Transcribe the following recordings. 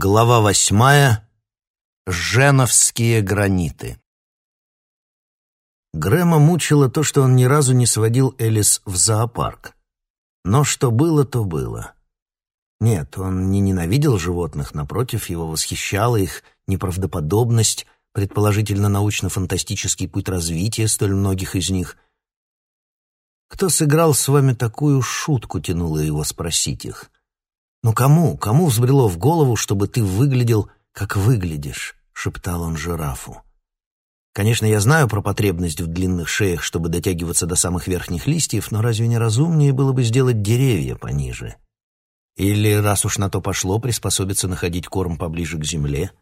Глава восьмая. Женовские граниты. Грэма мучило то, что он ни разу не сводил Элис в зоопарк. Но что было, то было. Нет, он не ненавидел животных, напротив, его восхищала их неправдоподобность, предположительно научно-фантастический путь развития столь многих из них. «Кто сыграл с вами такую шутку?» — тянуло его спросить их. «Ну кому, кому взбрело в голову, чтобы ты выглядел, как выглядишь?» — шептал он жирафу. «Конечно, я знаю про потребность в длинных шеях, чтобы дотягиваться до самых верхних листьев, но разве не разумнее было бы сделать деревья пониже? Или, раз уж на то пошло, приспособиться находить корм поближе к земле,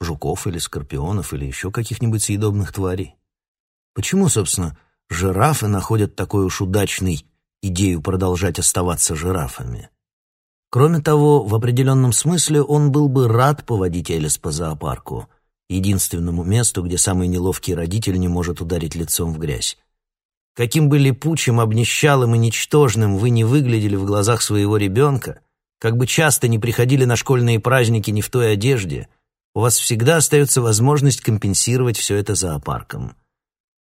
жуков или скорпионов или еще каких-нибудь съедобных тварей? Почему, собственно, жирафы находят такой уж удачный идею продолжать оставаться жирафами?» Кроме того, в определенном смысле он был бы рад поводить Элис по зоопарку, единственному месту, где самый неловкий родитель не может ударить лицом в грязь. Каким бы липучим, обнищалым и ничтожным вы не выглядели в глазах своего ребенка, как бы часто не приходили на школьные праздники не в той одежде, у вас всегда остается возможность компенсировать все это зоопарком.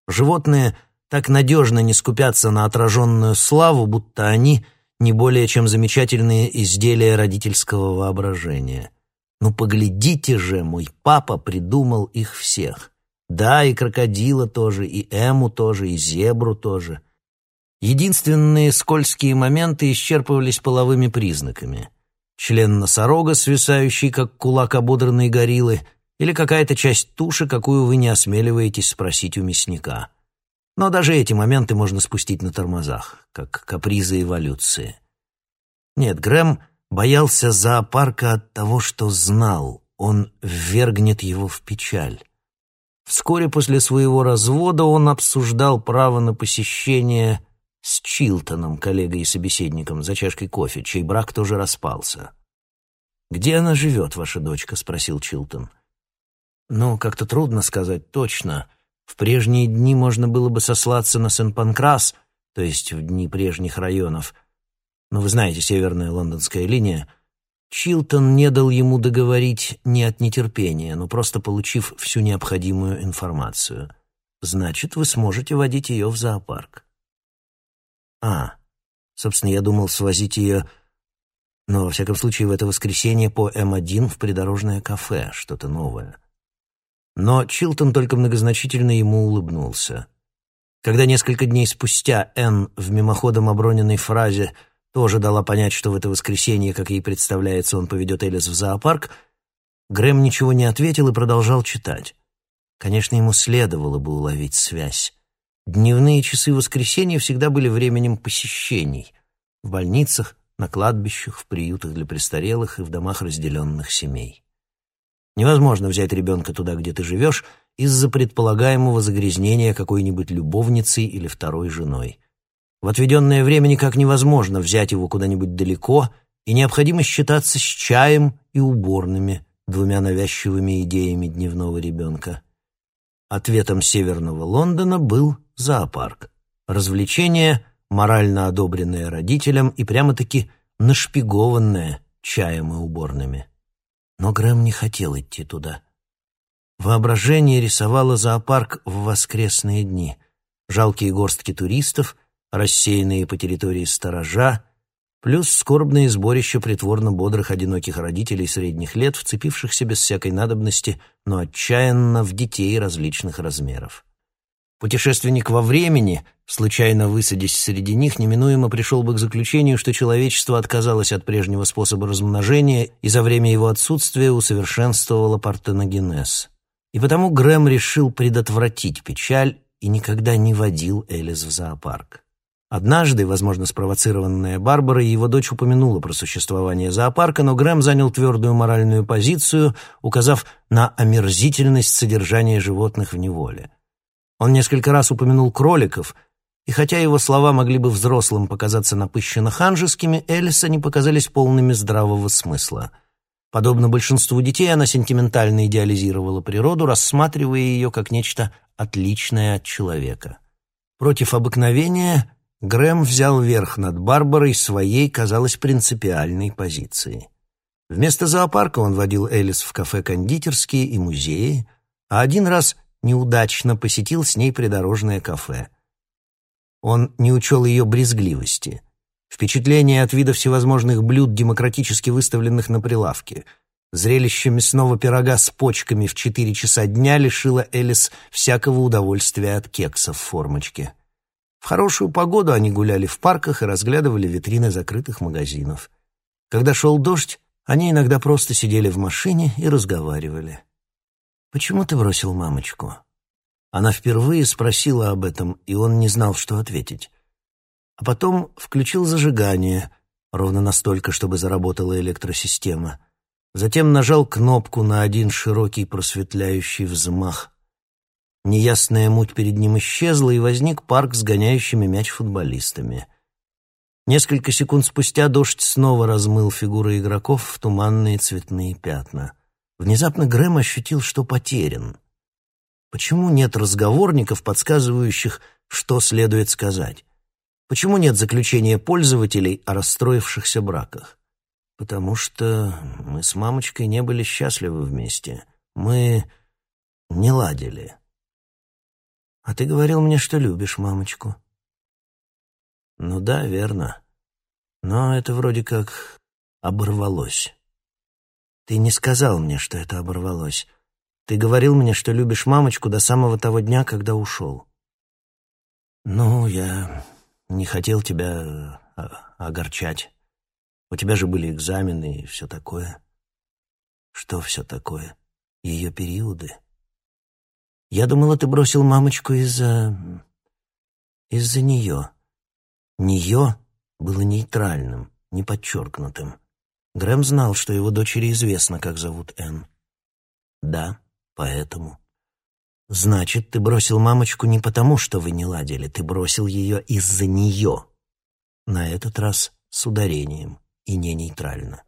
Животные так надежно не скупятся на отраженную славу, будто они — не более чем замечательные изделия родительского воображения. Ну поглядите же, мой папа придумал их всех. Да, и крокодила тоже, и эму тоже, и зебру тоже. Единственные скользкие моменты исчерпывались половыми признаками. Член носорога, свисающий, как кулак ободранной гориллы, или какая-то часть туши, какую вы не осмеливаетесь спросить у мясника. Но даже эти моменты можно спустить на тормозах, как капризы эволюции. Нет, Грэм боялся зоопарка от того, что знал, он ввергнет его в печаль. Вскоре после своего развода он обсуждал право на посещение с Чилтоном, коллегой и собеседником, за чашкой кофе, чей брак тоже распался. «Где она живет, ваша дочка?» — спросил Чилтон. «Ну, как-то трудно сказать точно. В прежние дни можно было бы сослаться на Сен-Панкрас, то есть в дни прежних районов. Но вы знаете, северная лондонская линия. Чилтон не дал ему договорить не от нетерпения, но просто получив всю необходимую информацию. Значит, вы сможете водить ее в зоопарк. А, собственно, я думал свозить ее... Но, во всяком случае, в это воскресенье по М1 в придорожное кафе, что-то новое. Но Чилтон только многозначительно ему улыбнулся. Когда несколько дней спустя Энн в мимоходом оброненной фразе тоже дала понять, что в это воскресенье, как ей представляется, он поведет Элис в зоопарк, Грэм ничего не ответил и продолжал читать. Конечно, ему следовало бы уловить связь. Дневные часы воскресенья всегда были временем посещений. В больницах, на кладбищах, в приютах для престарелых и в домах разделенных семей. Невозможно взять ребенка туда, где ты живешь, из-за предполагаемого загрязнения какой-нибудь любовницей или второй женой. В отведенное время никак невозможно взять его куда-нибудь далеко, и необходимо считаться с чаем и уборными, двумя навязчивыми идеями дневного ребенка. Ответом северного Лондона был зоопарк. Развлечение, морально одобренное родителям и прямо-таки нашпигованное чаем и уборными. Но Грэм не хотел идти туда. Воображение рисовало зоопарк в воскресные дни. Жалкие горстки туристов, рассеянные по территории сторожа, плюс скорбные сборища притворно бодрых одиноких родителей средних лет, вцепившихся без всякой надобности, но отчаянно в детей различных размеров. Путешественник во времени, случайно высадясь среди них, неминуемо пришел бы к заключению, что человечество отказалось от прежнего способа размножения и за время его отсутствия усовершенствовало партеногенез. И потому Грэм решил предотвратить печаль и никогда не водил Элис в зоопарк. Однажды, возможно, спровоцированная Барбарой, его дочь упомянула про существование зоопарка, но Грэм занял твердую моральную позицию, указав на омерзительность содержания животных в неволе. Он несколько раз упомянул кроликов, и хотя его слова могли бы взрослым показаться напыщенно ханжескими, Элис не показались полными здравого смысла. Подобно большинству детей, она сентиментально идеализировала природу, рассматривая ее как нечто отличное от человека. Против обыкновения Грэм взял верх над Барбарой своей, казалось, принципиальной позицией. Вместо зоопарка он водил Элис в кафе-кондитерские и музеи, а один раз неудачно посетил с ней придорожное кафе. Он не учел ее брезгливости. Впечатление от вида всевозможных блюд, демократически выставленных на прилавке. Зрелище мясного пирога с почками в четыре часа дня лишило Элис всякого удовольствия от кекса в формочке. В хорошую погоду они гуляли в парках и разглядывали витрины закрытых магазинов. Когда шел дождь, они иногда просто сидели в машине и разговаривали. «Почему ты бросил мамочку?» Она впервые спросила об этом, и он не знал, что ответить. А потом включил зажигание, ровно настолько, чтобы заработала электросистема. Затем нажал кнопку на один широкий просветляющий взмах. Неясная муть перед ним исчезла, и возник парк с гоняющими мяч футболистами — Несколько секунд спустя дождь снова размыл фигуры игроков в туманные цветные пятна. Внезапно Грэм ощутил, что потерян. Почему нет разговорников, подсказывающих, что следует сказать? Почему нет заключения пользователей о расстроившихся браках? Потому что мы с мамочкой не были счастливы вместе. Мы не ладили. А ты говорил мне, что любишь мамочку. Ну да, верно. Но это вроде как оборвалось. Ты не сказал мне, что это оборвалось. Ты говорил мне, что любишь мамочку до самого того дня, когда ушел. Ну, я не хотел тебя а, огорчать. У тебя же были экзамены и все такое. Что все такое? Ее периоды. Я думала, ты бросил мамочку из-за... из-за нее. «нее» было нейтральным, неподчеркнутым. Грэм знал, что его дочери известно, как зовут Энн. «Да, поэтому». «Значит, ты бросил мамочку не потому, что вы не ладили, ты бросил ее из-за нее». На этот раз с ударением и не нейтрально.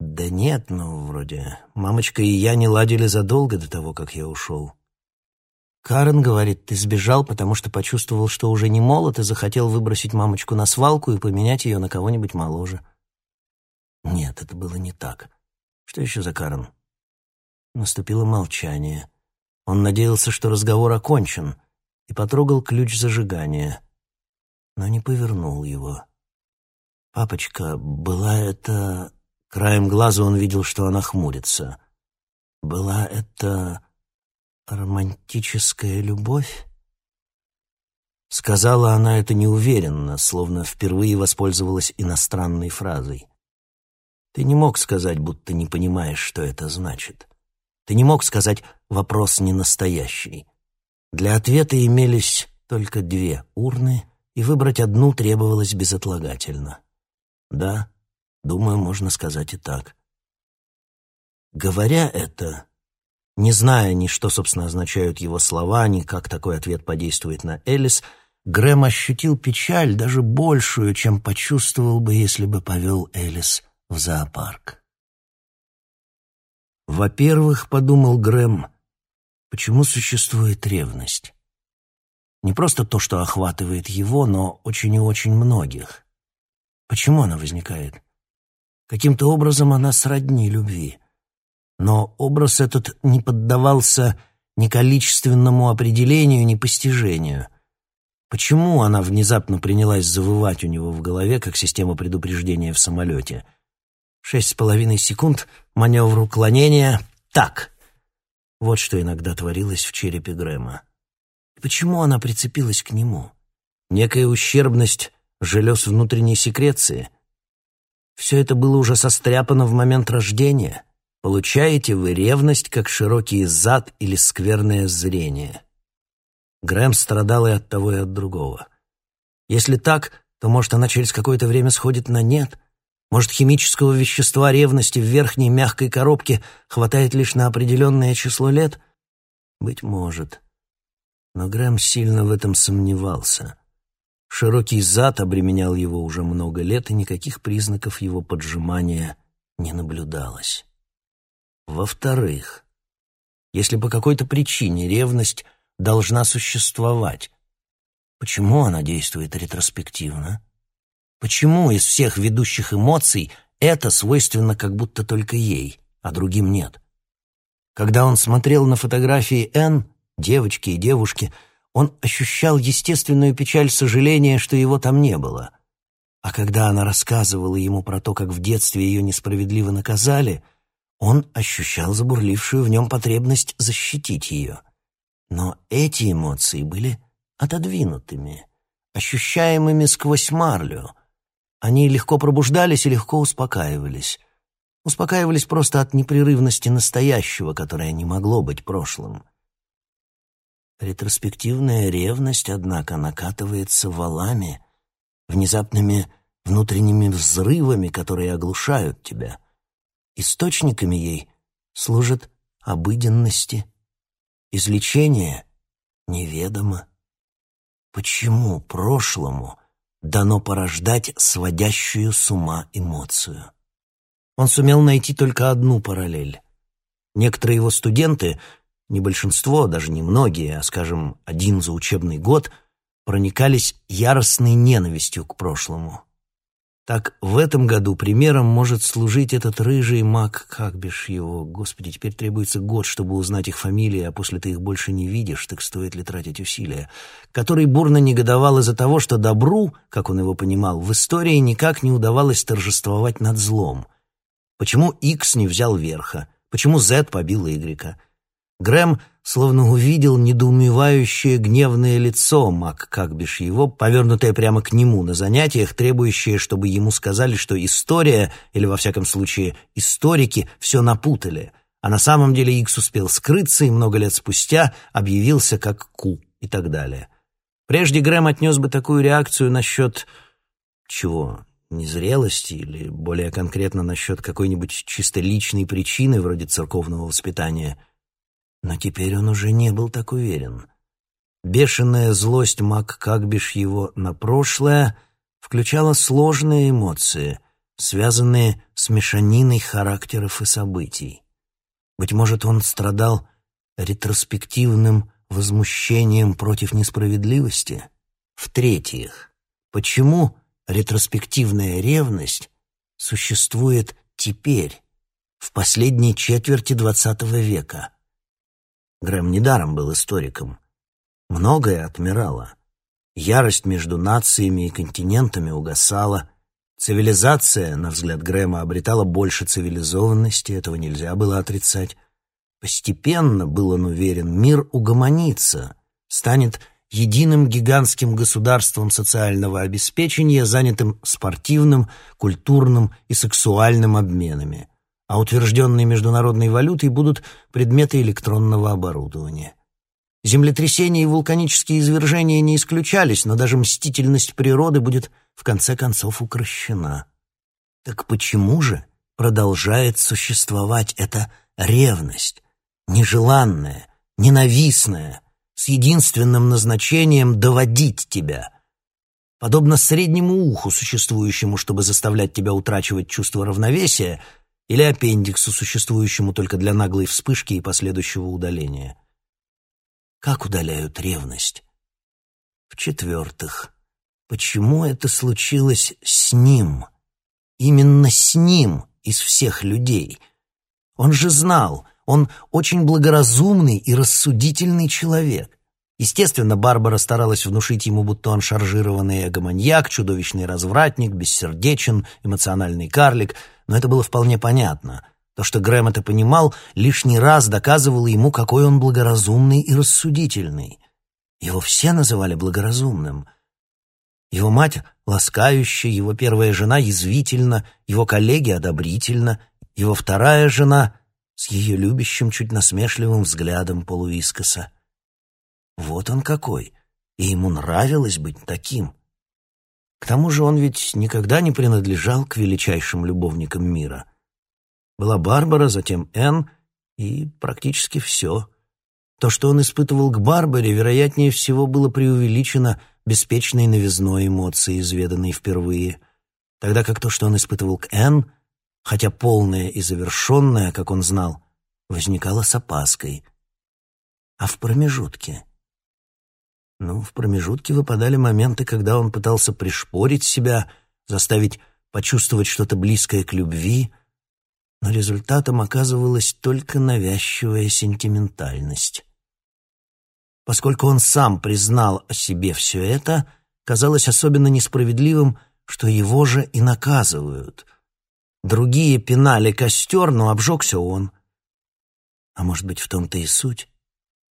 «Да нет, ну, вроде, мамочка и я не ладили задолго до того, как я ушел. Карен говорит, ты сбежал, потому что почувствовал, что уже не молод и захотел выбросить мамочку на свалку и поменять ее на кого-нибудь моложе. Нет, это было не так. Что еще за Карен? Наступило молчание. Он надеялся, что разговор окончен, и потрогал ключ зажигания, но не повернул его. «Папочка, была это...» Краем глаза он видел, что она хмурится. «Была это...» «Романтическая любовь?» Сказала она это неуверенно, словно впервые воспользовалась иностранной фразой. Ты не мог сказать, будто не понимаешь, что это значит. Ты не мог сказать «вопрос не настоящий». Для ответа имелись только две урны, и выбрать одну требовалось безотлагательно. Да, думаю, можно сказать и так. Говоря это, не зная ни что, собственно, означают его слова, ни как такой ответ подействует на Элис, Грэм ощутил печаль даже большую, чем почувствовал бы, если бы повел Элис в зоопарк. Во-первых, подумал Грэм, почему существует ревность? Не просто то, что охватывает его, но очень и очень многих. Почему она возникает? Каким-то образом она сродни любви. Но образ этот не поддавался ни количественному определению, ни постижению. Почему она внезапно принялась завывать у него в голове, как система предупреждения в самолете? Шесть с половиной секунд, маневр уклонения. Так! Вот что иногда творилось в черепе Грэма. почему она прицепилась к нему? Некая ущербность желез внутренней секреции? Все это было уже состряпано в момент рождения — Получаете вы ревность, как широкий зад или скверное зрение. Грэм страдал и от того, и от другого. Если так, то, может, она через какое-то время сходит на нет? Может, химического вещества ревности в верхней мягкой коробке хватает лишь на определенное число лет? Быть может. Но Грэм сильно в этом сомневался. Широкий зад обременял его уже много лет, и никаких признаков его поджимания не наблюдалось. Во-вторых, если по какой-то причине ревность должна существовать, почему она действует ретроспективно? Почему из всех ведущих эмоций это свойственно как будто только ей, а другим нет. Когда он смотрел на фотографии Энн, девочки и девушки, он ощущал естественную печаль сожаления, что его там не было. А когда она рассказывала ему про то, как в детстве ее несправедливо наказали, он ощущал забурлившую в нем потребность защитить ее. Но эти эмоции были отодвинутыми, ощущаемыми сквозь марлю. Они легко пробуждались и легко успокаивались. Успокаивались просто от непрерывности настоящего, которое не могло быть прошлым. Ретроспективная ревность, однако, накатывается валами, внезапными внутренними взрывами, которые оглушают тебя. Источниками ей служат обыденности. Излечение неведомо. Почему прошлому дано порождать сводящую с ума эмоцию? Он сумел найти только одну параллель. Некоторые его студенты не большинство, даже не многие, а, скажем, один за учебный год, проникались яростной ненавистью к прошлому. Так в этом году примером может служить этот рыжий маг, как бишь его, господи, теперь требуется год, чтобы узнать их фамилии, а после ты их больше не видишь, так стоит ли тратить усилия, который бурно негодовал из-за того, что добру, как он его понимал, в истории никак не удавалось торжествовать над злом. Почему X не взял верха? Почему Z побил Y? Грэм словно увидел недоумевающее гневное лицо Мак Какбиш его, повернутое прямо к нему на занятиях, требующее, чтобы ему сказали, что история, или во всяком случае историки, все напутали, а на самом деле Икс успел скрыться и много лет спустя объявился как Ку и так далее. Прежде Грэм отнес бы такую реакцию насчет... чего? Незрелости или, более конкретно, насчет какой-нибудь чисто личной причины, вроде церковного воспитания – но теперь он уже не был так уверен. Бешеная злость Мак Кагбиш его на прошлое включала сложные эмоции, связанные с мешаниной характеров и событий. Быть может, он страдал ретроспективным возмущением против несправедливости? В-третьих, почему ретроспективная ревность существует теперь, в последней четверти XX века? Грэм недаром был историком. Многое отмирало. Ярость между нациями и континентами угасала. Цивилизация, на взгляд Грэма, обретала больше цивилизованности, этого нельзя было отрицать. Постепенно, был он уверен, мир угомонится, станет единым гигантским государством социального обеспечения, занятым спортивным, культурным и сексуальным обменами а утвержденной международной валютой будут предметы электронного оборудования. Землетрясения и вулканические извержения не исключались, но даже мстительность природы будет в конце концов укращена. Так почему же продолжает существовать эта ревность, нежеланная, ненавистная, с единственным назначением доводить тебя? Подобно среднему уху, существующему, чтобы заставлять тебя утрачивать чувство равновесия — или аппендиксу, существующему только для наглой вспышки и последующего удаления. Как удаляют ревность? В-четвертых, почему это случилось с ним? Именно с ним из всех людей. Он же знал, он очень благоразумный и рассудительный человек. Естественно, Барбара старалась внушить ему, будто он шаржированный эгоманьяк, чудовищный развратник, бессердечен, эмоциональный карлик, но это было вполне понятно. То, что Грэм это понимал, лишний раз доказывало ему, какой он благоразумный и рассудительный. Его все называли благоразумным. Его мать ласкающая, его первая жена язвительно, его коллеги одобрительно, его вторая жена с ее любящим, чуть насмешливым взглядом полуискоса. Вот он какой, и ему нравилось быть таким. К тому же он ведь никогда не принадлежал к величайшим любовникам мира. Была Барбара, затем Энн, и практически все. То, что он испытывал к Барбаре, вероятнее всего, было преувеличено беспечной новизной эмоции, изведанной впервые, тогда как то, что он испытывал к Энн, хотя полное и завершенное, как он знал, возникало с опаской. А в промежутке — ну, в промежутке выпадали моменты, когда он пытался пришпорить себя, заставить почувствовать что-то близкое к любви, но результатом оказывалась только навязчивая сентиментальность. Поскольку он сам признал о себе все это, казалось особенно несправедливым, что его же и наказывают. Другие пинали костер, но обжегся он. А может быть, в том-то и суть?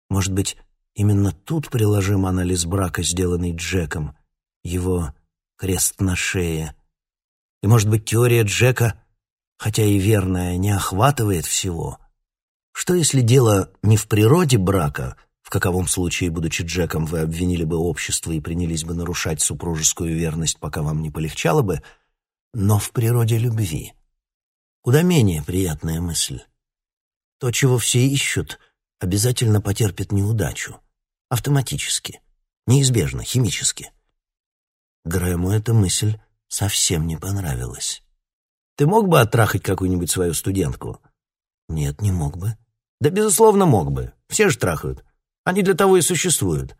Может быть, именно тут приложим анализ брака, сделанный Джеком, его крест на шее. И, может быть, теория Джека, хотя и верная, не охватывает всего. Что если дело не в природе брака, в каковом случае, будучи Джеком, вы обвинили бы общество и принялись бы нарушать супружескую верность, пока вам не полегчало бы, но в природе любви? Куда менее приятная мысль. То, чего все ищут, обязательно потерпит неудачу. Автоматически. Неизбежно, химически. Грэму эта мысль совсем не понравилась. «Ты мог бы оттрахать какую-нибудь свою студентку?» «Нет, не мог бы». «Да, безусловно, мог бы. Все же трахают. Они для того и существуют.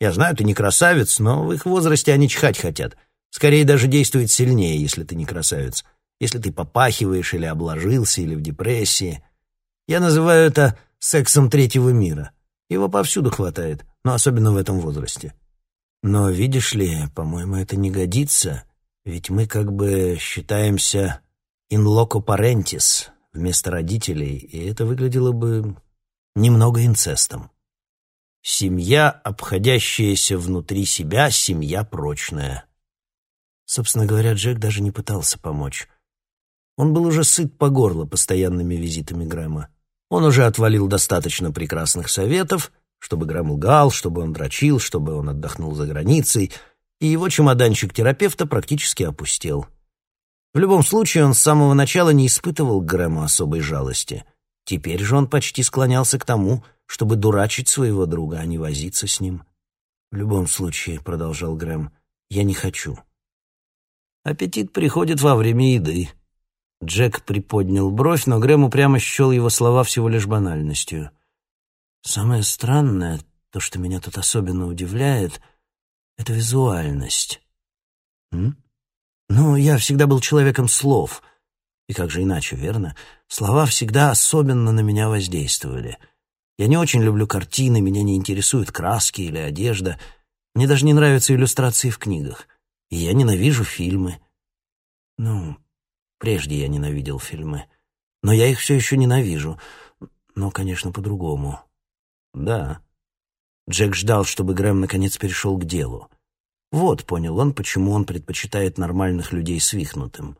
Я знаю, ты не красавец, но в их возрасте они чихать хотят. Скорее даже действует сильнее, если ты не красавец. Если ты попахиваешь или обложился, или в депрессии. Я называю это сексом третьего мира. Его повсюду хватает, но особенно в этом возрасте. Но, видишь ли, по-моему, это не годится, ведь мы как бы считаемся in loco parentis вместо родителей, и это выглядело бы немного инцестом. Семья, обходящаяся внутри себя, семья прочная. Собственно говоря, Джек даже не пытался помочь. Он был уже сыт по горло постоянными визитами Грэма. Он уже отвалил достаточно прекрасных советов, чтобы Грэм лгал, чтобы он дрочил, чтобы он отдохнул за границей, и его чемоданчик терапевта практически опустел. В любом случае, он с самого начала не испытывал к Грэму особой жалости. Теперь же он почти склонялся к тому, чтобы дурачить своего друга, а не возиться с ним. «В любом случае», — продолжал Грэм, — «я не хочу». Аппетит приходит во время еды. Джек приподнял бровь, но Грэм упрямо счел его слова всего лишь банальностью. Самое странное, то, что меня тут особенно удивляет, это визуальность. М? Ну, я всегда был человеком слов. И как же иначе, верно? Слова всегда особенно на меня воздействовали. Я не очень люблю картины, меня не интересуют краски или одежда. Мне даже не нравятся иллюстрации в книгах. И я ненавижу фильмы. Ну, прежде я ненавидел фильмы. Но я их все еще ненавижу. Но, конечно, по-другому. Да. Джек ждал, чтобы Грэм наконец перешел к делу. Вот, понял он, почему он предпочитает нормальных людей свихнутым.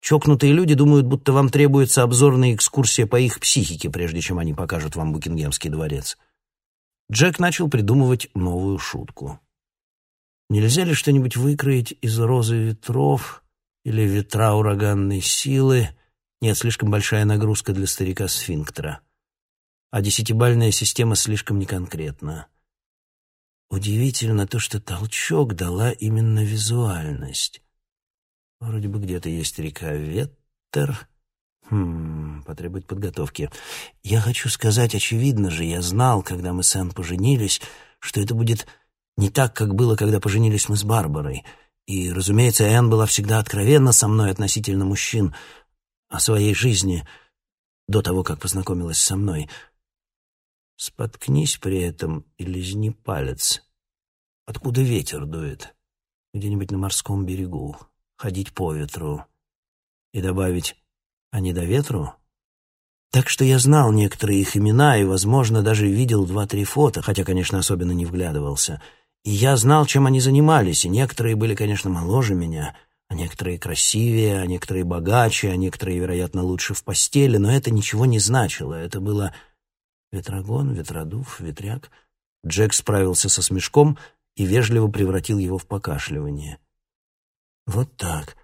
Чокнутые люди думают, будто вам требуется обзорная экскурсия по их психике, прежде чем они покажут вам Букингемский дворец. Джек начал придумывать новую шутку. Нельзя ли что-нибудь выкроить из розы ветров или ветра ураганной силы? Нет, слишком большая нагрузка для старика-сфинктера а десятибальная система слишком неконкретна. Удивительно то, что толчок дала именно визуальность. Вроде бы где-то есть река Веттер. Хм, потребует подготовки. Я хочу сказать, очевидно же, я знал, когда мы с Энн поженились, что это будет не так, как было, когда поженились мы с Барбарой. И, разумеется, Энн была всегда откровенна со мной относительно мужчин о своей жизни до того, как познакомилась со мной — Споткнись при этом и лизни палец. Откуда ветер дует? Где-нибудь на морском берегу. Ходить по ветру. И добавить «а не до ветру?» Так что я знал некоторые их имена и, возможно, даже видел два-три фото, хотя, конечно, особенно не вглядывался. И я знал, чем они занимались, и некоторые были, конечно, моложе меня, а некоторые красивее, а некоторые богаче, а некоторые, вероятно, лучше в постели, но это ничего не значило. Это было Ветрогон, ветродув, ветряк. Джек справился со смешком и вежливо превратил его в покашливание. Вот так.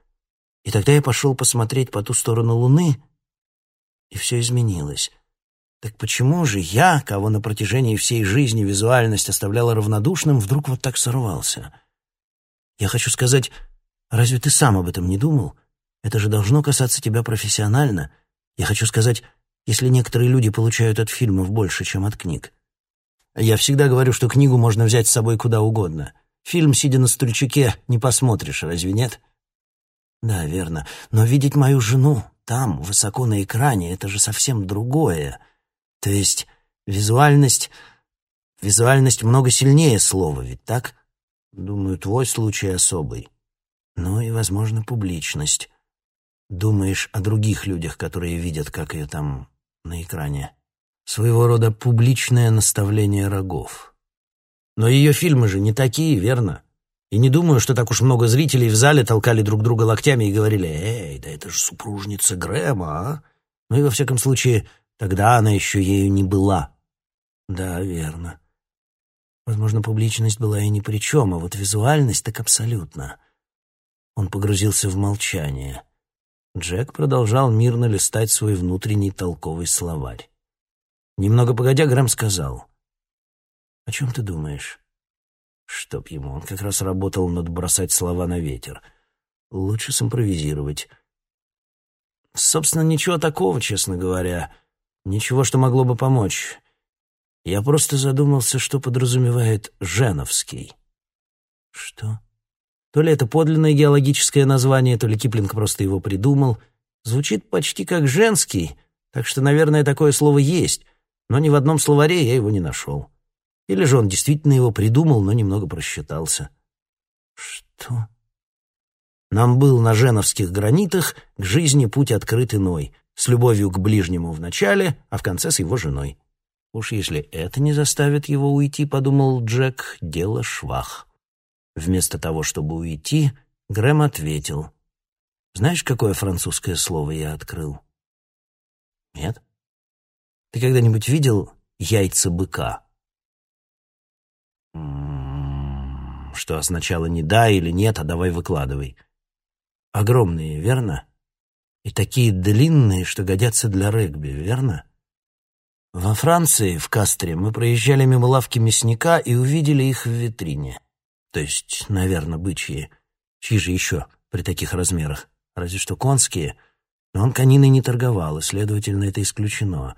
И тогда я пошел посмотреть по ту сторону луны, и все изменилось. Так почему же я, кого на протяжении всей жизни визуальность оставляла равнодушным, вдруг вот так сорвался? Я хочу сказать, разве ты сам об этом не думал? Это же должно касаться тебя профессионально. Я хочу сказать, если некоторые люди получают от фильмов больше, чем от книг. Я всегда говорю, что книгу можно взять с собой куда угодно. Фильм, сидя на стульчике, не посмотришь, разве нет? Да, верно. Но видеть мою жену там, высоко на экране, это же совсем другое. То есть визуальность... Визуальность много сильнее слова, ведь так? Думаю, твой случай особый. Ну и, возможно, публичность. Думаешь о других людях, которые видят, как ее там на экране. Своего рода публичное наставление рогов. Но ее фильмы же не такие, верно? И не думаю, что так уж много зрителей в зале толкали друг друга локтями и говорили «Эй, да это же супружница Грэма, а?» Ну и во всяком случае, тогда она еще ею не была. Да, верно. Возможно, публичность была и ни при чем, а вот визуальность так абсолютно. Он погрузился в молчание. Джек продолжал мирно листать свой внутренний толковый словарь. Немного погодя, Грэм сказал. «О чем ты думаешь?» Чтоб ему, он как раз работал над бросать слова на ветер. Лучше симпровизировать. Собственно, ничего такого, честно говоря. Ничего, что могло бы помочь. Я просто задумался, что подразумевает «Женовский». Что? То ли это подлинное геологическое название, то ли Киплинг просто его придумал. Звучит почти как «женский», так что, наверное, такое слово есть, но ни в одном словаре я его не нашел. Или же он действительно его придумал, но немного просчитался. Что? Нам был на женовских гранитах к жизни путь открыт иной, с любовью к ближнему в начале, а в конце с его женой. Уж если это не заставит его уйти, подумал Джек, дело швах. Вместо того, чтобы уйти, Грэм ответил. «Знаешь, какое французское слово я открыл?» «Нет?» «Ты когда-нибудь видел яйца быка?» что сначала не да или нет, а давай выкладывай. Огромные, верно? И такие длинные, что годятся для регби, верно? Во Франции, в Кастре, мы проезжали мимо лавки мясника и увидели их в витрине. То есть, наверное, бычьи. Чьи же еще при таких размерах? Разве что конские. Но он кониной не торговал, и, следовательно, это исключено.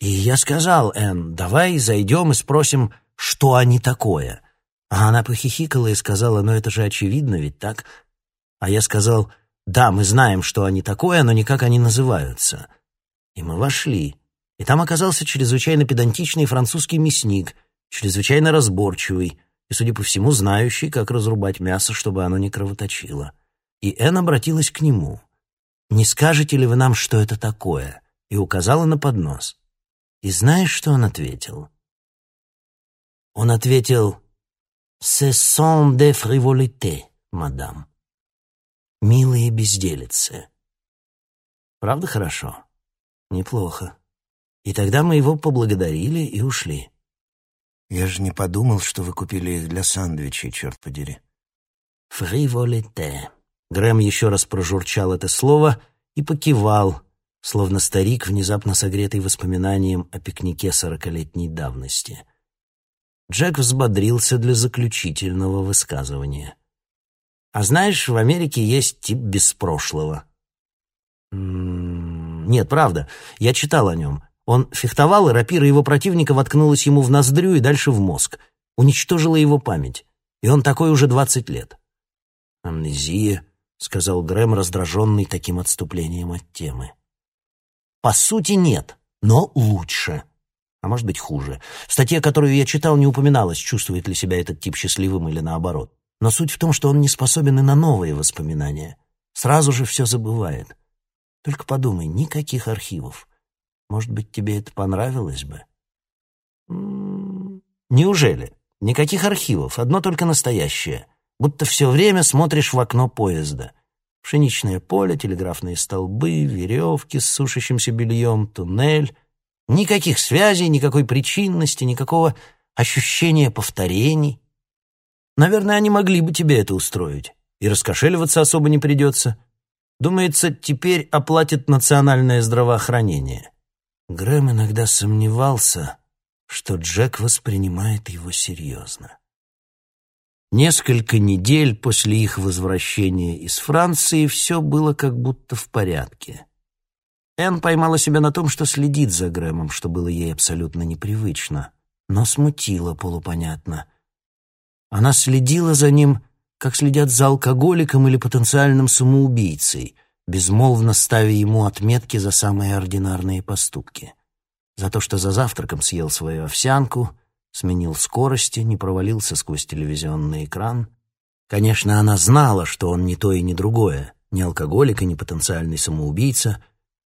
И я сказал Энн, давай зайдем и спросим, что они такое. А она похихикала и сказала, ну это же очевидно, ведь так? А я сказал, да, мы знаем, что они такое, но не как они называются. И мы вошли. И там оказался чрезвычайно педантичный французский мясник, чрезвычайно разборчивый и, судя по всему, знающий, как разрубать мясо, чтобы оно не кровоточило. И Энн обратилась к нему. «Не скажете ли вы нам, что это такое?» и указала на поднос. И знаешь, что он ответил? Он ответил «Ce sont des frivolités, мадам». «Милые безделицы». Правда хорошо? Неплохо. И тогда мы его поблагодарили и ушли. Я же не подумал, что вы купили их для сандвичей, черт подери. Фриволите. Грэм еще раз прожурчал это слово и покивал, словно старик, внезапно согретый воспоминанием о пикнике сорокалетней давности. Джек взбодрился для заключительного высказывания. «А знаешь, в Америке есть тип без прошлого». «М-м, «Нет, правда, я читал о нем. Он фехтовал, и рапира его противника воткнулась ему в ноздрю и дальше в мозг. Уничтожила его память. И он такой уже двадцать лет». «Амнезия», — сказал Грэм, раздраженный таким отступлением от темы. «По сути, нет, но лучше» а может быть хуже. В статье, которую я читал, не упоминалось, чувствует ли себя этот тип счастливым или наоборот. Но суть в том, что он не способен и на новые воспоминания. Сразу же все забывает. Только подумай, никаких архивов. Может быть, тебе это понравилось бы? Неужели? Никаких архивов, одно только настоящее. Будто все время смотришь в окно поезда. Пшеничное поле, телеграфные столбы, веревки с сушащимся бельем, туннель Никаких связей, никакой причинности, никакого ощущения повторений. Наверное, они могли бы тебе это устроить. И раскошеливаться особо не придется. Думается, теперь оплатит национальное здравоохранение. Грэм иногда сомневался, что Джек воспринимает его серьезно. Несколько недель после их возвращения из Франции все было как будто в порядке. Энн поймала себя на том, что следит за Грэмом, что было ей абсолютно непривычно, но смутило полупонятно. Она следила за ним, как следят за алкоголиком или потенциальным самоубийцей, безмолвно ставя ему отметки за самые ординарные поступки. За то, что за завтраком съел свою овсянку, сменил скорости, не провалился сквозь телевизионный экран. Конечно, она знала, что он не то и не другое, не алкоголик и не потенциальный самоубийца.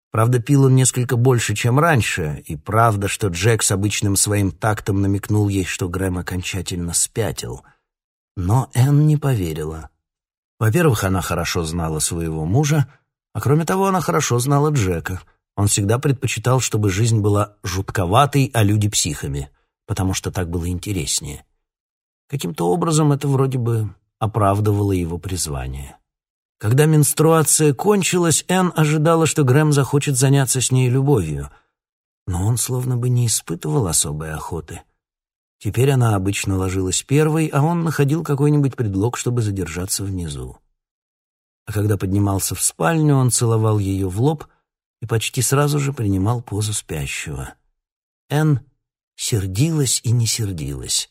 Правда, пил он несколько больше, чем раньше, и правда, что Джек с обычным своим тактом намекнул ей, что Грэм окончательно спятил — но Энн не поверила. Во-первых, она хорошо знала своего мужа, а кроме того, она хорошо знала Джека. Он всегда предпочитал, чтобы жизнь была жутковатой, а люди психами, потому что так было интереснее. Каким-то образом это вроде бы оправдывало его призвание. Когда менструация кончилась, Энн ожидала, что Грэм захочет заняться с ней любовью, но он словно бы не испытывал особой охоты — Теперь она обычно ложилась первой, а он находил какой-нибудь предлог, чтобы задержаться внизу. А когда поднимался в спальню, он целовал ее в лоб и почти сразу же принимал позу спящего. Энн сердилась и не сердилась.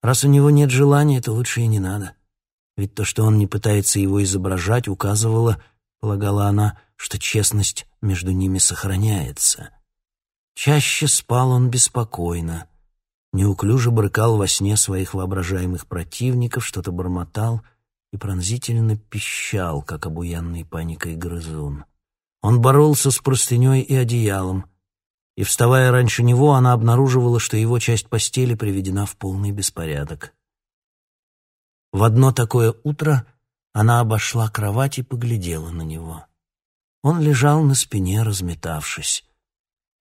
Раз у него нет желания, то лучше и не надо. Ведь то, что он не пытается его изображать, указывало, полагала она, что честность между ними сохраняется. Чаще спал он беспокойно — неуклюже брыкал во сне своих воображаемых противников, что-то бормотал и пронзительно пищал, как обуянный паникой грызун. Он боролся с простыней и одеялом, и, вставая раньше него, она обнаруживала, что его часть постели приведена в полный беспорядок. В одно такое утро она обошла кровать и поглядела на него. Он лежал на спине, разметавшись.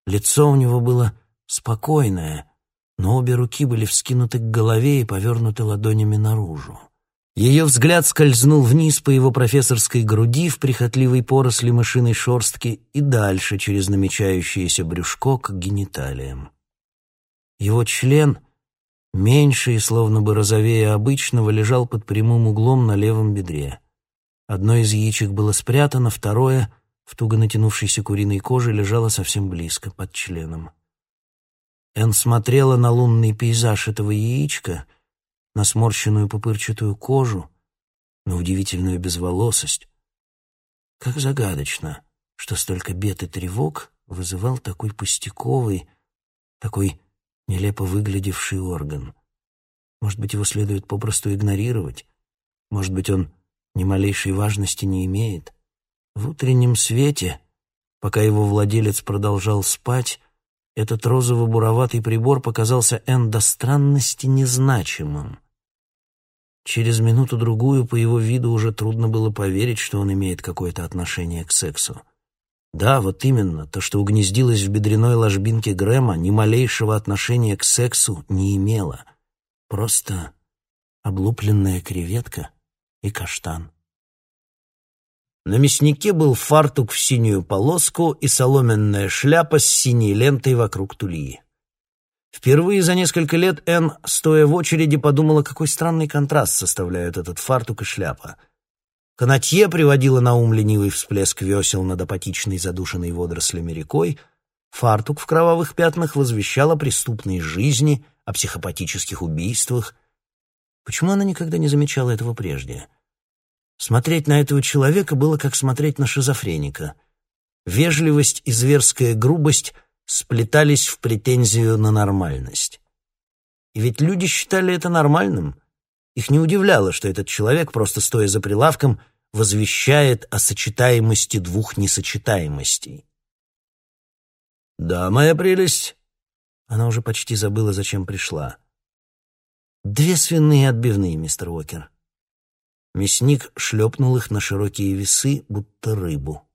Лицо у него было спокойное — но обе руки были вскинуты к голове и повернуты ладонями наружу. Ее взгляд скользнул вниз по его профессорской груди в прихотливой поросли мышиной шорстки и дальше через намечающееся брюшко к гениталиям. Его член, меньше и словно бы розовее обычного, лежал под прямым углом на левом бедре. Одно из яичек было спрятано, второе, в туго натянувшейся куриной коже, лежало совсем близко, под членом. Эн смотрела на лунный пейзаж этого яичка, на сморщенную пупырчатую кожу, на удивительную безволосость. Как загадочно, что столько бед и тревог вызывал такой пустяковый, такой нелепо выглядевший орган. Может быть, его следует попросту игнорировать? Может быть, он ни малейшей важности не имеет? В утреннем свете, пока его владелец продолжал спать, этот розово-буроватый прибор показался Энн до странности незначимым. Через минуту-другую по его виду уже трудно было поверить, что он имеет какое-то отношение к сексу. Да, вот именно, то, что угнездилось в бедренной ложбинке Грэма, ни малейшего отношения к сексу не имело. Просто облупленная креветка и каштан. На мяснике был фартук в синюю полоску и соломенная шляпа с синей лентой вокруг тульи. Впервые за несколько лет Энн, стоя в очереди, подумала, какой странный контраст составляют этот фартук и шляпа. Канатье приводила на ум ленивый всплеск весел над апатичной задушенной водорослями рекой, фартук в кровавых пятнах возвещал о преступной жизни, о психопатических убийствах. Почему она никогда не замечала этого прежде? — Смотреть на этого человека было как смотреть на шизофреника. Вежливость и зверская грубость сплетались в претензию на нормальность. И ведь люди считали это нормальным. Их не удивляло, что этот человек, просто стоя за прилавком, возвещает о сочетаемости двух несочетаемостей. «Да, моя прелесть». Она уже почти забыла, зачем пришла. «Две свиные отбивные, мистер Уокер». Мясник шлепнул их на широкие весы, будто рыбу.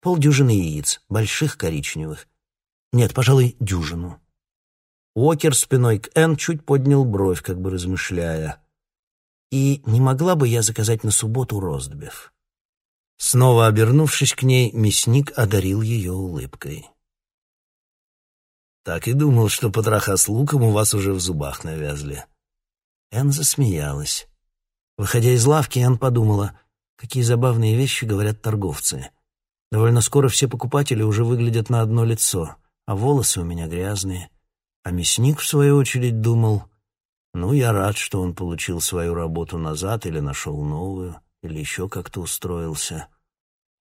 Полдюжины яиц, больших коричневых. Нет, пожалуй, дюжину. Уокер спиной к Энн чуть поднял бровь, как бы размышляя. «И не могла бы я заказать на субботу ростбиф?» Снова обернувшись к ней, мясник одарил ее улыбкой. «Так и думал, что потроха с луком у вас уже в зубах навязли». Энн засмеялась. Выходя из лавки, Энн подумала, какие забавные вещи говорят торговцы. Довольно скоро все покупатели уже выглядят на одно лицо, а волосы у меня грязные. А мясник, в свою очередь, думал, Ну, я рад, что он получил свою работу назад или нашел новую, или еще как-то устроился.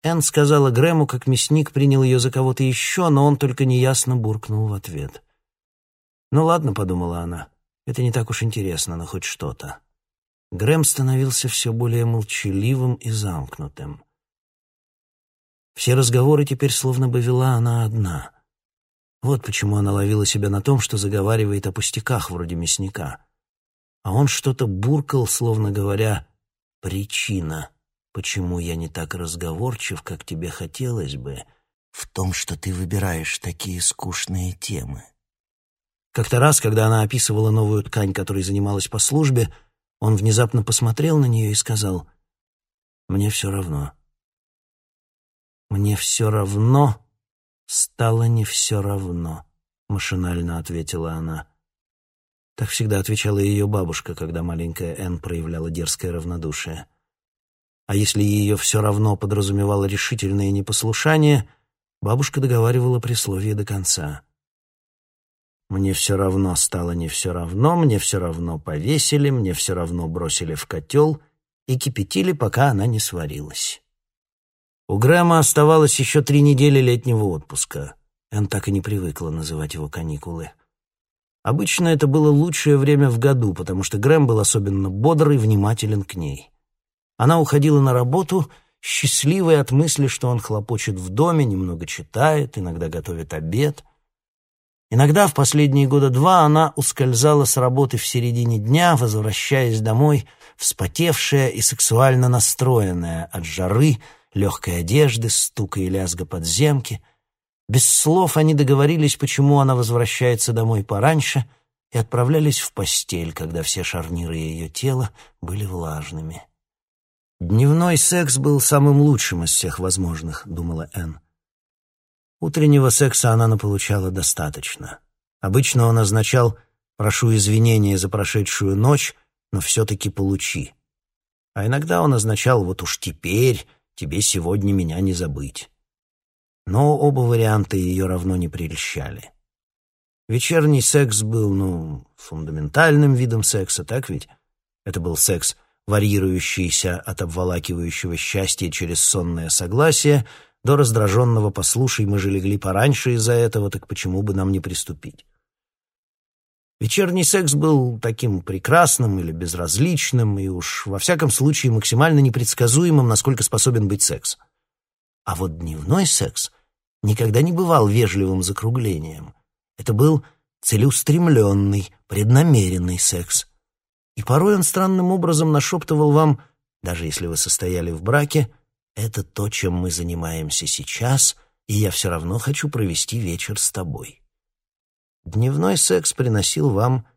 Энн сказала Грэму, как мясник принял ее за кого-то еще, но он только неясно буркнул в ответ. «Ну ладно», — подумала она, — «это не так уж интересно, но хоть что-то». Грэм становился все более молчаливым и замкнутым. Все разговоры теперь словно бы вела она одна. Вот почему она ловила себя на том, что заговаривает о пустяках вроде мясника а он что-то буркал, словно говоря «причина, почему я не так разговорчив, как тебе хотелось бы, в том, что ты выбираешь такие скучные темы». Как-то раз, когда она описывала новую ткань, которой занималась по службе, он внезапно посмотрел на нее и сказал «Мне все равно». «Мне все равно» стало не все равно, машинально ответила она. Так всегда отвечала ее бабушка, когда маленькая Энн проявляла дерзкое равнодушие. А если ее все равно подразумевало решительное непослушание, бабушка договаривала присловие до конца. «Мне все равно стало не все равно, мне все равно повесили, мне все равно бросили в котел и кипятили, пока она не сварилась». У Грэма оставалось еще три недели летнего отпуска. Энн так и не привыкла называть его каникулы. Обычно это было лучшее время в году, потому что Грэм был особенно бодр и внимателен к ней. Она уходила на работу, счастливая от мысли, что он хлопочет в доме, немного читает, иногда готовит обед. Иногда в последние года два она ускользала с работы в середине дня, возвращаясь домой, вспотевшая и сексуально настроенная от жары, легкой одежды, стука и лязга подземки — без слов они договорились, почему она возвращается домой пораньше, и отправлялись в постель, когда все шарниры ее тела были влажными. «Дневной секс был самым лучшим из всех возможных», — думала Энн. Утреннего секса она наполучала достаточно. Обычно он означал «прошу извинения за прошедшую ночь, но все-таки получи». А иногда он означал «вот уж теперь тебе сегодня меня не забыть». Но оба варианта ее равно не прельщали. Вечерний секс был, ну, фундаментальным видом секса, так ведь? Это был секс, варьирующийся от обволакивающего счастья через сонное согласие до раздраженного «послушай, мы же легли пораньше из-за этого, так почему бы нам не приступить?» Вечерний секс был таким прекрасным или безразличным и уж во всяком случае максимально непредсказуемым, насколько способен быть секс. А вот дневной секс никогда не бывал вежливым закруглением. Это был целеустремленный, преднамеренный секс. И порой он странным образом нашептывал вам, даже если вы состояли в браке, «Это то, чем мы занимаемся сейчас, и я все равно хочу провести вечер с тобой». Дневной секс приносил вам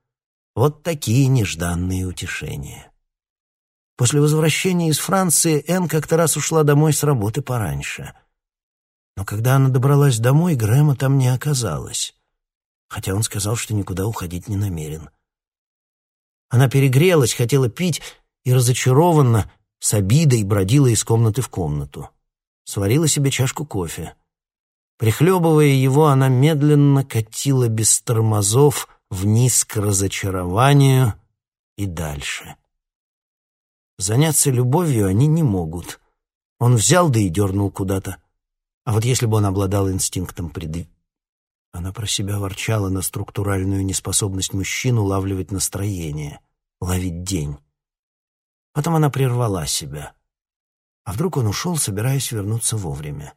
вот такие нежданные утешения. После возвращения из Франции Энн как-то раз ушла домой с работы пораньше — но когда она добралась домой, Грэма там не оказалось, хотя он сказал, что никуда уходить не намерен. Она перегрелась, хотела пить и разочарованно, с обидой бродила из комнаты в комнату. Сварила себе чашку кофе. Прихлебывая его, она медленно катила без тормозов вниз к разочарованию и дальше. Заняться любовью они не могут. Он взял да и дернул куда-то. А вот если бы он обладал инстинктом преды... Она про себя ворчала на структуральную неспособность мужчин улавливать настроение, ловить день. Потом она прервала себя. А вдруг он ушел, собираясь вернуться вовремя?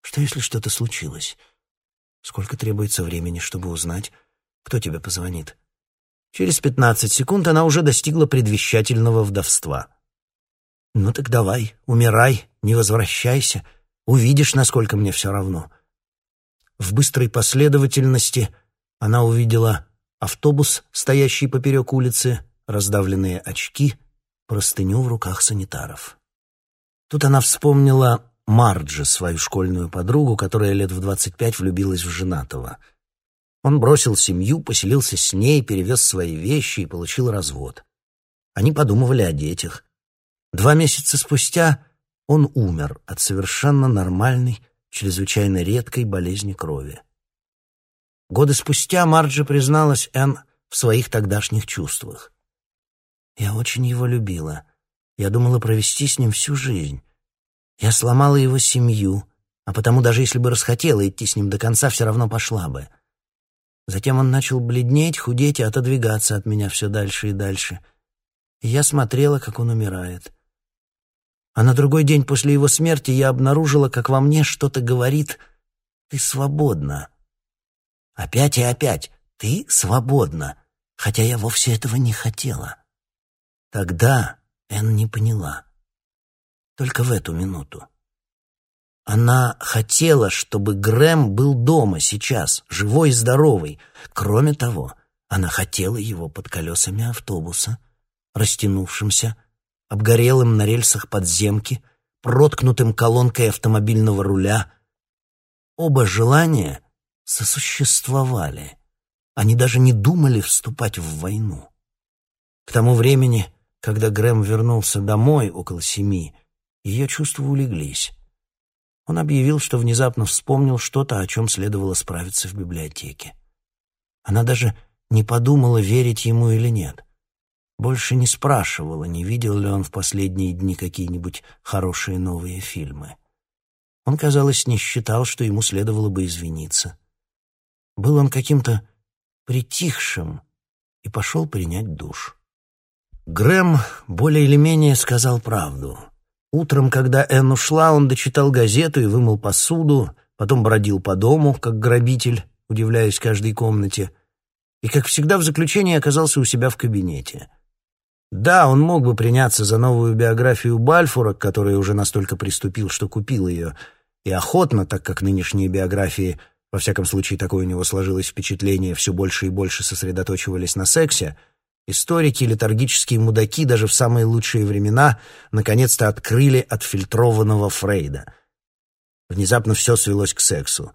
Что, если что-то случилось? Сколько требуется времени, чтобы узнать, кто тебе позвонит? Через пятнадцать секунд она уже достигла предвещательного вдовства. «Ну так давай, умирай, не возвращайся», Увидишь, насколько мне все равно. В быстрой последовательности она увидела автобус, стоящий поперек улицы, раздавленные очки, простыню в руках санитаров. Тут она вспомнила Марджи, свою школьную подругу, которая лет в двадцать пять влюбилась в женатого. Он бросил семью, поселился с ней, перевез свои вещи и получил развод. Они подумывали о детях. Два месяца спустя он умер от совершенно нормальной, чрезвычайно редкой болезни крови. Годы спустя Марджи призналась Энн, в своих тогдашних чувствах. Я очень его любила. Я думала провести с ним всю жизнь. Я сломала его семью, а потому даже если бы расхотела идти с ним до конца, все равно пошла бы. Затем он начал бледнеть, худеть и отодвигаться от меня все дальше и дальше. И я смотрела, как он умирает. А на другой день после его смерти я обнаружила, как во мне что-то говорит «Ты свободна». Опять и опять «Ты свободна», хотя я вовсе этого не хотела. Тогда Энн не поняла. Только в эту минуту. Она хотела, чтобы Грэм был дома сейчас, живой и здоровый. Кроме того, она хотела его под колесами автобуса, растянувшимся, обгорелым на рельсах подземки, проткнутым колонкой автомобильного руля. Оба желания сосуществовали. Они даже не думали вступать в войну. К тому времени, когда Грэм вернулся домой около семи, ее чувства улеглись. Он объявил, что внезапно вспомнил что-то, о чем следовало справиться в библиотеке. Она даже не подумала, верить ему или нет. Больше не спрашивала, не видел ли он в последние дни какие-нибудь хорошие новые фильмы. Он, казалось, не считал, что ему следовало бы извиниться. Был он каким-то притихшим и пошел принять душ. Грэм более или менее сказал правду — Утром, когда Энн ушла, он дочитал газету и вымыл посуду, потом бродил по дому, как грабитель, удивляясь каждой комнате, и, как всегда, в заключении оказался у себя в кабинете. Да, он мог бы приняться за новую биографию Бальфура, к которой уже настолько приступил, что купил ее, и охотно, так как нынешние биографии, во всяком случае такое у него сложилось впечатление, все больше и больше сосредоточивались на сексе — Историки, летаргические мудаки даже в самые лучшие времена наконец-то открыли отфильтрованного Фрейда. Внезапно все свелось к сексу.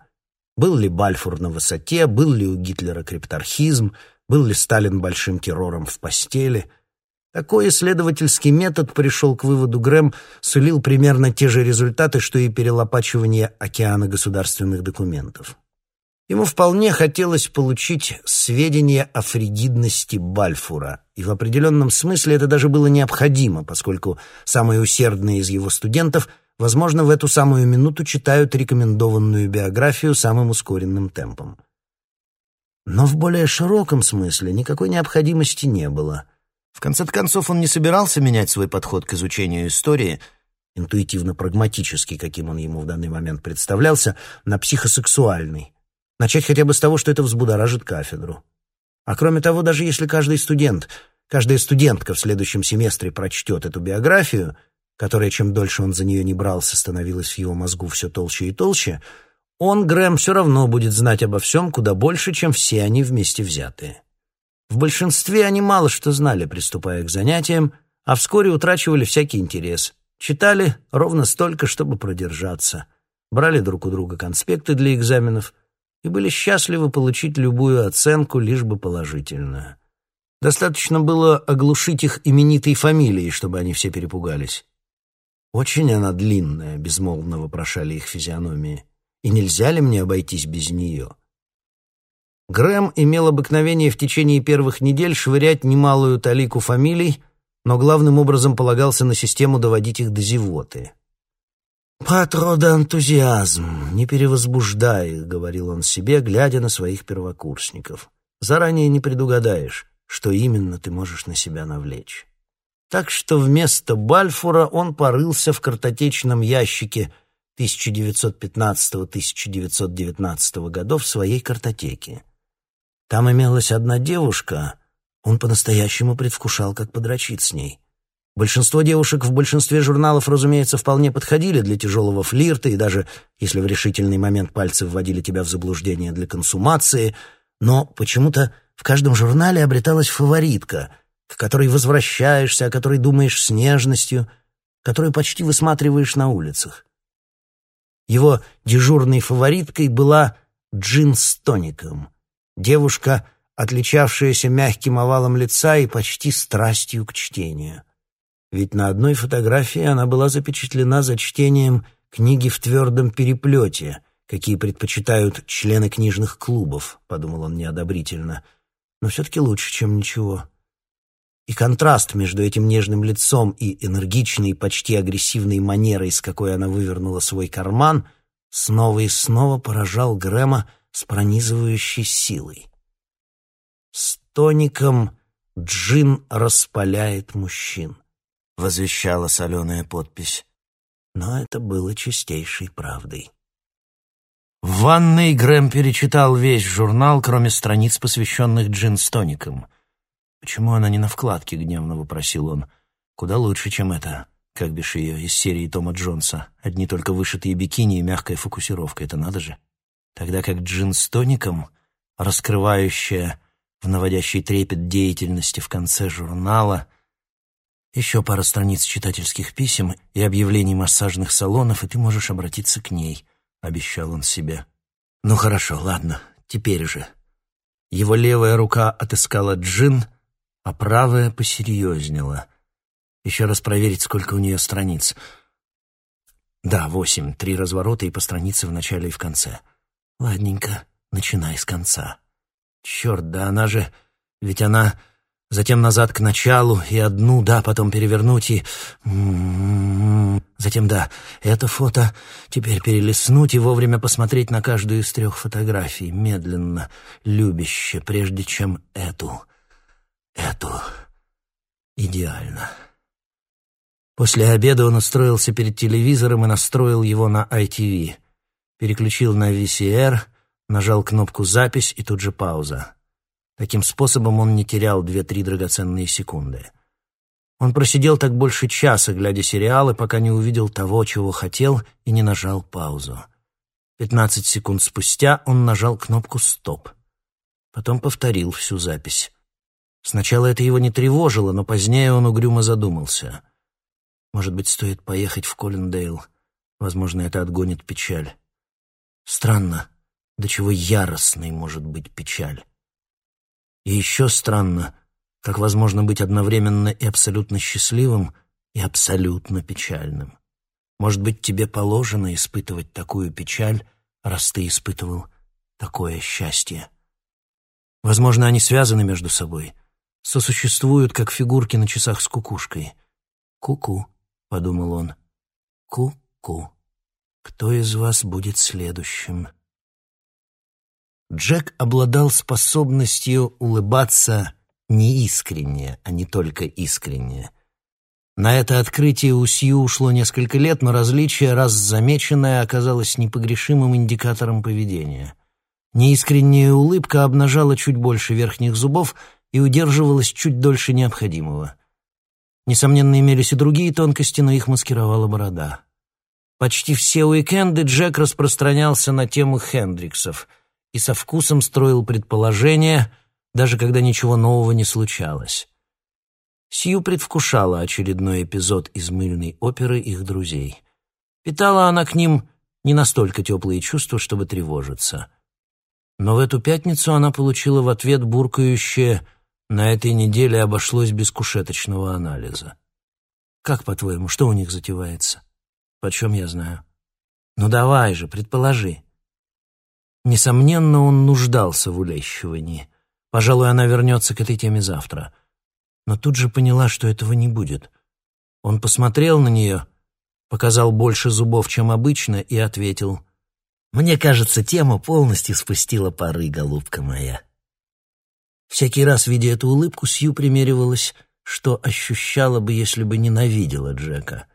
Был ли Бальфур на высоте, был ли у Гитлера крипторхизм, был ли Сталин большим террором в постели. Такой исследовательский метод, пришел к выводу Грэм, сулил примерно те же результаты, что и перелопачивание океана государственных документов. Ему вполне хотелось получить сведения о фригидности Бальфура, и в определенном смысле это даже было необходимо, поскольку самые усердные из его студентов, возможно, в эту самую минуту читают рекомендованную биографию самым ускоренным темпом. Но в более широком смысле никакой необходимости не было. В конце концов, он не собирался менять свой подход к изучению истории, интуитивно-прагматический, каким он ему в данный момент представлялся, на психосексуальный. Начать хотя бы с того, что это взбудоражит кафедру. А кроме того, даже если каждый студент, каждая студентка в следующем семестре прочтет эту биографию, которая, чем дольше он за нее не брался, становилась в его мозгу все толще и толще, он, Грэм, все равно будет знать обо всем куда больше, чем все они вместе взятые. В большинстве они мало что знали, приступая к занятиям, а вскоре утрачивали всякий интерес. Читали ровно столько, чтобы продержаться. Брали друг у друга конспекты для экзаменов — и были счастливы получить любую оценку, лишь бы положительную. Достаточно было оглушить их именитой фамилией, чтобы они все перепугались. «Очень она длинная», — безмолвно вопрошали их физиономии. «И нельзя ли мне обойтись без нее?» Грэм имел обыкновение в течение первых недель швырять немалую талику фамилий, но главным образом полагался на систему доводить их до зевоты. «Патро да энтузиазм, не перевозбуждай», — говорил он себе, глядя на своих первокурсников. «Заранее не предугадаешь, что именно ты можешь на себя навлечь». Так что вместо Бальфура он порылся в картотечном ящике 1915-1919 годов своей картотеки. Там имелась одна девушка, он по-настоящему предвкушал, как подрочить с ней — Большинство девушек в большинстве журналов, разумеется, вполне подходили для тяжелого флирта и даже, если в решительный момент пальцы вводили тебя в заблуждение для консумации, но почему-то в каждом журнале обреталась фаворитка, к которой возвращаешься, о которой думаешь с нежностью, которую почти высматриваешь на улицах. Его дежурной фавориткой была Джин с тоником, девушка, отличавшаяся мягким овалом лица и почти страстью к чтению. Ведь на одной фотографии она была запечатлена за чтением книги в твердом переплете, какие предпочитают члены книжных клубов, подумал он неодобрительно. но все-таки лучше, чем ничего. И контраст между этим нежным лицом и энергичной, почти агрессивной манерой, с какой она вывернула свой карман, снова и снова поражал Грэма с пронизывающей силой. С тоником «Джин распаляет мужчин», — возвещала соленая подпись. Но это было чистейшей правдой. В ванной Грэм перечитал весь журнал, кроме страниц, посвященных Джин с тоником. «Почему она не на вкладке?» — гневно вопросил он. «Куда лучше, чем это, как бишь ее, из серии Тома Джонса. Одни только вышитые бикини и мягкая фокусировка. Это надо же. Тогда как Джин с тоником, раскрывающая в наводящий трепет деятельности в конце журнала, еще пара страниц читательских писем и объявлений массажных салонов, и ты можешь обратиться к ней», — обещал он себе. «Ну хорошо, ладно, теперь же». Его левая рука отыскала джин, а правая посерьезнела. Еще раз проверить, сколько у нее страниц. Да, восемь, три разворота и по странице в начале и в конце. Ладненько, начинай с конца. Черт, да она же... Ведь она... Затем назад к началу и одну, да, потом перевернуть и... Затем, да, это фото теперь перелистнуть и вовремя посмотреть на каждую из трех фотографий, медленно, любяще, прежде чем эту, эту. Идеально. После обеда он устроился перед телевизором и настроил его на ITV. Переключил на VCR — нажал кнопку «Запись» и тут же пауза. Таким способом он не терял две-три драгоценные секунды. Он просидел так больше часа, глядя сериалы, пока не увидел того, чего хотел, и не нажал паузу. Пятнадцать секунд спустя он нажал кнопку «Стоп». Потом повторил всю запись. Сначала это его не тревожило, но позднее он угрюмо задумался. Может быть, стоит поехать в Коллиндейл. Возможно, это отгонит печаль. Странно до чего яростной может быть печаль. И еще странно, как возможно быть одновременно и абсолютно счастливым, и абсолютно печальным. Может быть, тебе положено испытывать такую печаль, раз ты испытывал такое счастье. Возможно, они связаны между собой, сосуществуют, как фигурки на часах с кукушкой. «Ку-ку», — подумал он, — «ку-ку». Кто из вас будет следующим?» Джек обладал способностью улыбаться неискренне, а не только искренне. На это открытие у Сью ушло несколько лет, но различие, раз замеченное, оказалось непогрешимым индикатором поведения. Неискренняя улыбка обнажала чуть больше верхних зубов и удерживалась чуть дольше необходимого. Несомненно, имелись и другие тонкости, но их маскировала борода. Почти все уикенды Джек распространялся на тему Хендриксов — и со вкусом строил предположения, даже когда ничего нового не случалось. Сью предвкушала очередной эпизод из мыльной оперы их друзей. Питала она к ним не настолько теплые чувства, чтобы тревожиться. Но в эту пятницу она получила в ответ буркающее «На этой неделе обошлось без кушеточного анализа». «Как, по-твоему, что у них затевается?» «Почем я знаю?» «Ну давай же, предположи». Несомненно, он нуждался в улещивании. Пожалуй, она вернется к этой теме завтра. Но тут же поняла, что этого не будет. Он посмотрел на нее, показал больше зубов, чем обычно, и ответил. «Мне кажется, тема полностью спустила пары, голубка моя». Всякий раз, видя эту улыбку, Сью примеривалась, что ощущала бы, если бы ненавидела Джека.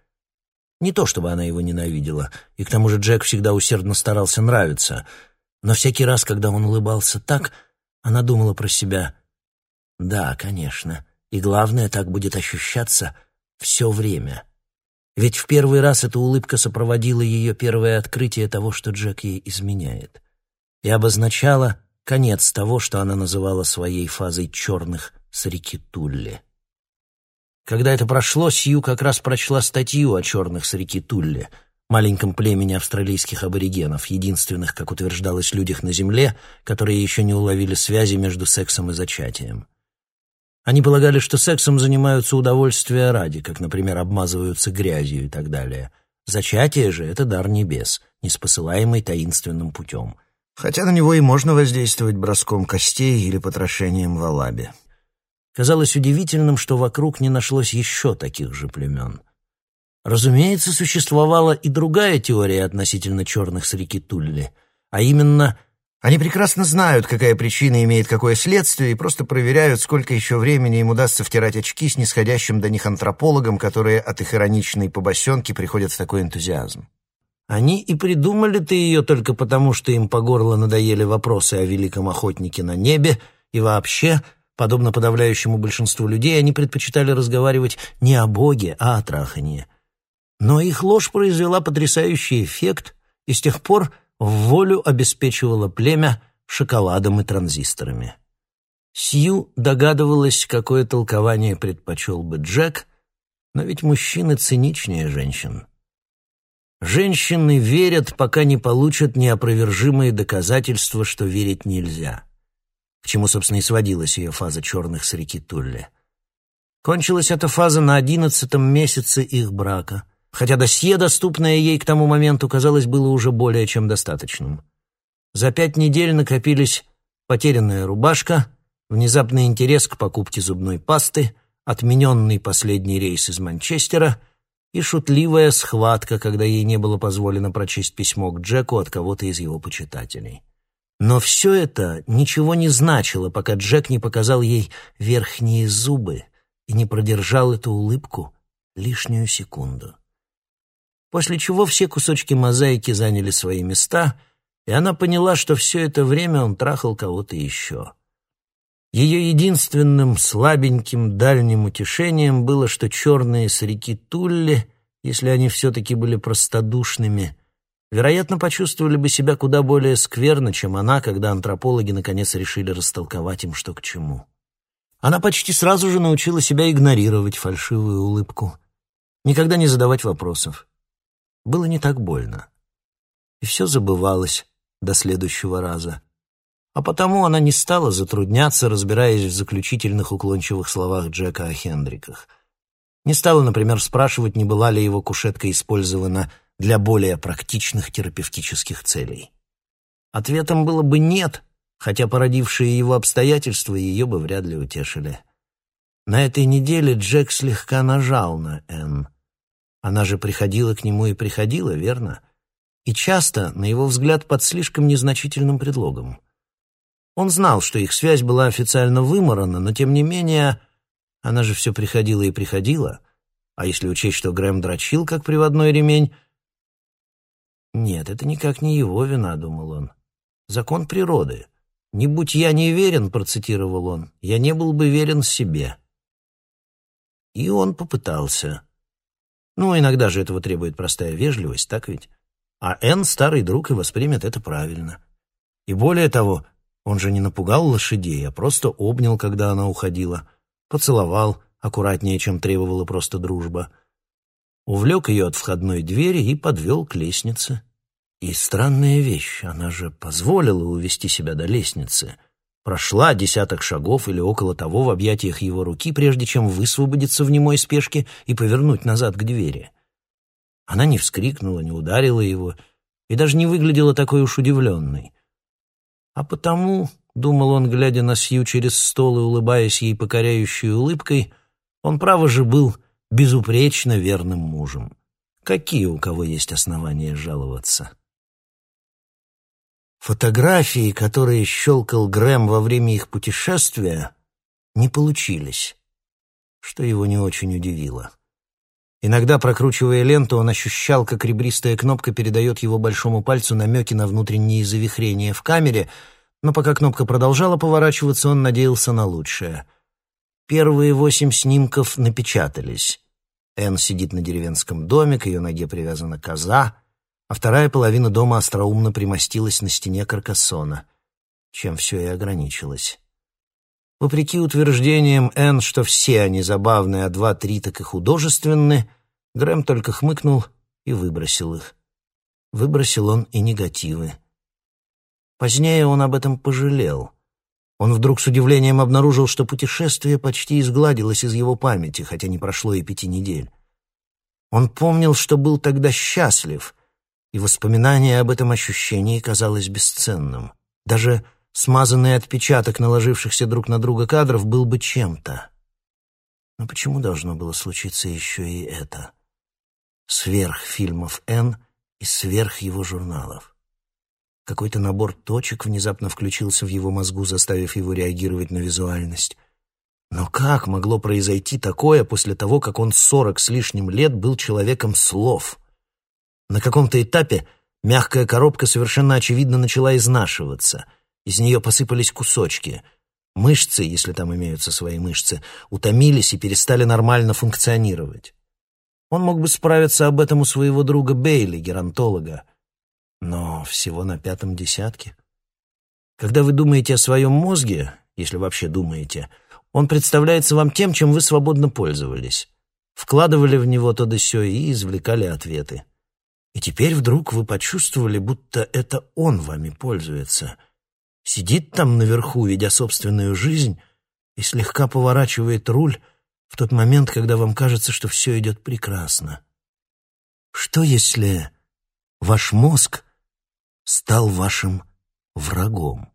Не то, чтобы она его ненавидела, и к тому же Джек всегда усердно старался нравиться — но всякий раз, когда он улыбался так, она думала про себя. Да, конечно, и главное, так будет ощущаться все время. Ведь в первый раз эта улыбка сопроводила ее первое открытие того, что Джек ей изменяет, и обозначала конец того, что она называла своей фазой черных с реки Тулли. Когда это прошло, Сью как раз прочла статью о черных с реки Тулли — маленьком племени австралийских аборигенов, единственных, как утверждалось, людях на Земле, которые еще не уловили связи между сексом и зачатием. Они полагали, что сексом занимаются удовольствия ради, как, например, обмазываются грязью и так далее. Зачатие же — это дар небес, неспосылаемый таинственным путем. Хотя на него и можно воздействовать броском костей или потрошением валаби. Казалось удивительным, что вокруг не нашлось еще таких же племен. Разумеется, существовала и другая теория относительно черных с реки Тулли, а именно они прекрасно знают, какая причина имеет какое следствие, и просто проверяют, сколько еще времени им удастся втирать очки с нисходящим до них антропологам, которые от их ироничной побосенки приходят в такой энтузиазм. Они и придумали-то ее только потому, что им по горло надоели вопросы о великом охотнике на небе, и вообще, подобно подавляющему большинству людей, они предпочитали разговаривать не о Боге, а о траханье. Но их ложь произвела потрясающий эффект, и с тех пор в волю обеспечивала племя шоколадом и транзисторами. Сью догадывалась, какое толкование предпочел бы Джек, но ведь мужчины циничнее женщин. Женщины верят, пока не получат неопровержимые доказательства, что верить нельзя. К чему, собственно, и сводилась ее фаза черных с реки Тулли. Кончилась эта фаза на одиннадцатом месяце их брака, хотя досье, доступное ей к тому моменту, казалось, было уже более чем достаточным. За пять недель накопились потерянная рубашка, внезапный интерес к покупке зубной пасты, отмененный последний рейс из Манчестера — и шутливая схватка, когда ей не было позволено прочесть письмо к Джеку от кого-то из его почитателей. Но все это ничего не значило, пока Джек не показал ей верхние зубы и не продержал эту улыбку лишнюю секунду. После чего все кусочки мозаики заняли свои места, и она поняла, что все это время он трахал кого-то еще. Ее единственным слабеньким дальним утешением было, что черные с реки Тулли, если они все-таки были простодушными, вероятно, почувствовали бы себя куда более скверно, чем она, когда антропологи наконец решили растолковать им, что к чему. Она почти сразу же научила себя игнорировать фальшивую улыбку, никогда не задавать вопросов. Было не так больно. И все забывалось до следующего раза а потому она не стала затрудняться, разбираясь в заключительных уклончивых словах Джека о Хендриках. Не стала, например, спрашивать, не была ли его кушетка использована для более практичных терапевтических целей. Ответом было бы «нет», хотя породившие его обстоятельства ее бы вряд ли утешили. На этой неделе Джек слегка нажал на Энн. Она же приходила к нему и приходила, верно? И часто, на его взгляд, под слишком незначительным предлогом. Он знал, что их связь была официально выморана, но тем не менее она же все приходила и приходила. А если учесть, что Грэм дрочил, как приводной ремень... Нет, это никак не его вина, думал он. Закон природы. «Не будь я не верен», — процитировал он, — «я не был бы верен себе». И он попытался. Ну, иногда же этого требует простая вежливость, так ведь? А Энн — старый друг и воспримет это правильно. И более того, он же не напугал лошадей, а просто обнял, когда она уходила, поцеловал, аккуратнее, чем требовала просто дружба, увлек ее от входной двери и подвел к лестнице. И странная вещь, она же позволила увести себя до лестницы, прошла десяток шагов или около того в объятиях его руки, прежде чем высвободиться в немой спешке и повернуть назад к двери. Она не вскрикнула, не ударила его и даже не выглядела такой уж удивленной. А потому, — думал он, глядя на Сью через стол и улыбаясь ей покоряющей улыбкой, он, право же, был безупречно верным мужем. Какие у кого есть основания жаловаться? Фотографии, которые щелкал Грэм во время их путешествия, не получились, что его не очень удивило. Иногда, прокручивая ленту, он ощущал, как ребристая кнопка передает его большому пальцу намеки на внутренние завихрения в камере, но пока кнопка продолжала поворачиваться, он надеялся на лучшее. Первые восемь снимков напечатались. Энн сидит на деревенском доме, к ее ноге привязана коза, а вторая половина дома остроумно примостилась на стене каркасона, чем все и ограничилось. Вопреки утверждениям Энн, что все они забавные, а два-три так и художественны, Грэм только хмыкнул и выбросил их. Выбросил он и негативы. Позднее он об этом пожалел. Он вдруг с удивлением обнаружил, что путешествие почти изгладилось из его памяти, хотя не прошло и пяти недель. Он помнил, что был тогда счастлив, и воспоминание об этом ощущении казалось бесценным. Даже смазанный отпечаток наложившихся друг на друга кадров был бы чем-то. Но почему должно было случиться еще и это? Сверх фильмов «Н» и сверх его журналов. Какой-то набор точек внезапно включился в его мозгу, заставив его реагировать на визуальность. Но как могло произойти такое после того, как он сорок с лишним лет был человеком слов? На каком-то этапе мягкая коробка совершенно очевидно начала изнашиваться. Из нее посыпались кусочки. Мышцы, если там имеются свои мышцы, утомились и перестали нормально функционировать. Он мог бы справиться об этом у своего друга Бейли, геронтолога но всего на пятом десятке. Когда вы думаете о своем мозге, если вообще думаете, он представляется вам тем, чем вы свободно пользовались. Вкладывали в него то да сё и извлекали ответы. И теперь вдруг вы почувствовали, будто это он вами пользуется. Сидит там наверху, ведя собственную жизнь, и слегка поворачивает руль в тот момент, когда вам кажется, что все идет прекрасно. Что если ваш мозг стал вашим врагом.